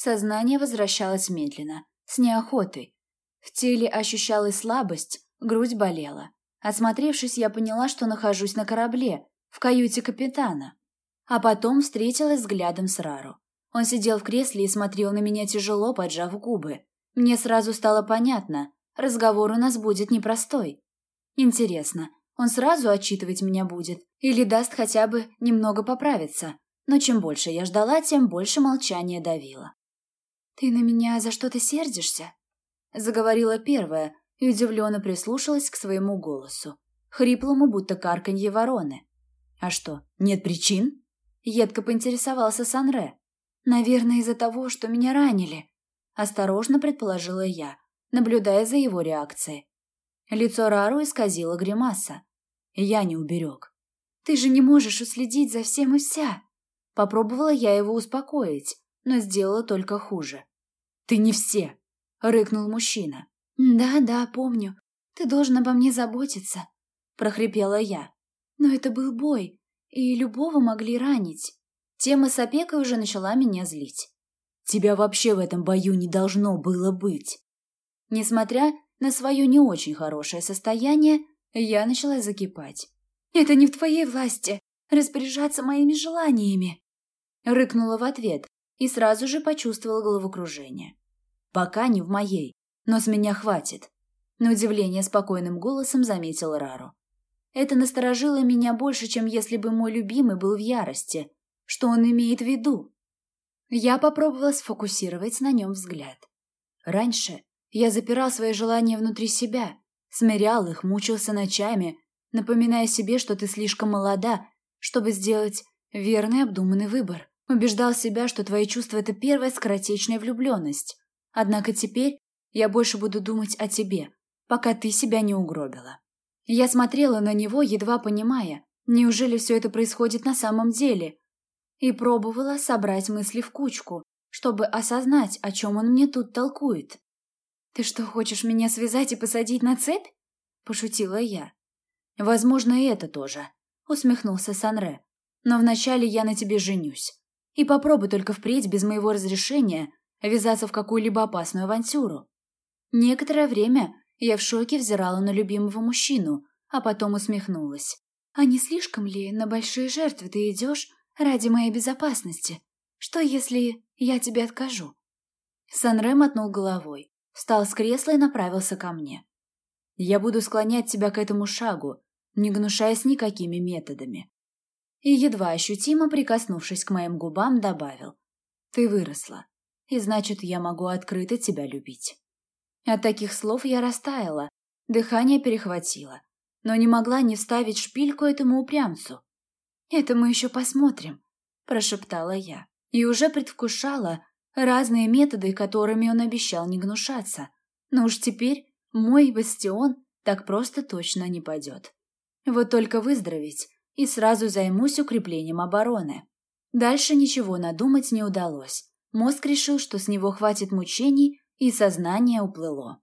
Сознание возвращалось медленно, с неохотой. В теле ощущалась слабость, грудь болела. Осмотревшись, я поняла, что нахожусь на корабле, в каюте капитана. А потом встретилась взглядом с Рару. Он сидел в кресле и смотрел на меня тяжело, поджав губы. Мне сразу стало понятно, разговор у нас будет непростой. Интересно, он сразу отчитывать меня будет или даст хотя бы немного поправиться? Но чем больше я ждала, тем больше молчание давило. «Ты на меня за что-то сердишься?» Заговорила первая и удивленно прислушалась к своему голосу, хриплому, будто карканье вороны. «А что, нет причин?» Едко поинтересовался Санре. «Наверное, из-за того, что меня ранили», – осторожно предположила я, наблюдая за его реакцией. Лицо Рару исказило гримаса. Я не уберег. «Ты же не можешь уследить за всем и вся!» Попробовала я его успокоить, но сделала только хуже. «Ты не все!» – рыкнул мужчина. «Да-да, помню. Ты должен обо мне заботиться», – прохрипела я. «Но это был бой, и любого могли ранить. Тема с опекой уже начала меня злить. Тебя вообще в этом бою не должно было быть. Несмотря на свое не очень хорошее состояние, я начала закипать. «Это не в твоей власти распоряжаться моими желаниями!» Рыкнула в ответ и сразу же почувствовала головокружение. «Пока не в моей, но с меня хватит», на удивление спокойным голосом заметил Рару. Это насторожило меня больше, чем если бы мой любимый был в ярости. Что он имеет в виду? Я попробовала сфокусировать на нем взгляд. Раньше я запирал свои желания внутри себя, смирял их, мучился ночами, напоминая себе, что ты слишком молода, чтобы сделать верный обдуманный выбор. Убеждал себя, что твои чувства – это первая скоротечная влюбленность. Однако теперь я больше буду думать о тебе, пока ты себя не угробила. Я смотрела на него, едва понимая, неужели все это происходит на самом деле, и пробовала собрать мысли в кучку, чтобы осознать, о чем он мне тут толкует. «Ты что, хочешь меня связать и посадить на цепь?» – пошутила я. «Возможно, и это тоже», – усмехнулся Санре. «Но вначале я на тебе женюсь. И попробуй только впредь без моего разрешения ввязаться в какую-либо опасную авантюру». Некоторое время я в шоке взирала на любимого мужчину, а потом усмехнулась. «А не слишком ли на большие жертвы ты идешь ради моей безопасности? Что, если я тебе откажу?» Санре мотнул головой, встал с кресла и направился ко мне. «Я буду склонять тебя к этому шагу, не гнушаясь никакими методами». И, едва ощутимо прикоснувшись к моим губам, добавил. «Ты выросла, и значит, я могу открыто тебя любить». От таких слов я растаяла, дыхание перехватило, но не могла не вставить шпильку этому упрямцу. «Это мы еще посмотрим», – прошептала я, и уже предвкушала разные методы, которыми он обещал не гнушаться. Но уж теперь мой бастион так просто точно не пойдет. Вот только выздороветь, и сразу займусь укреплением обороны. Дальше ничего надумать не удалось. Мозг решил, что с него хватит мучений, и сознание уплыло.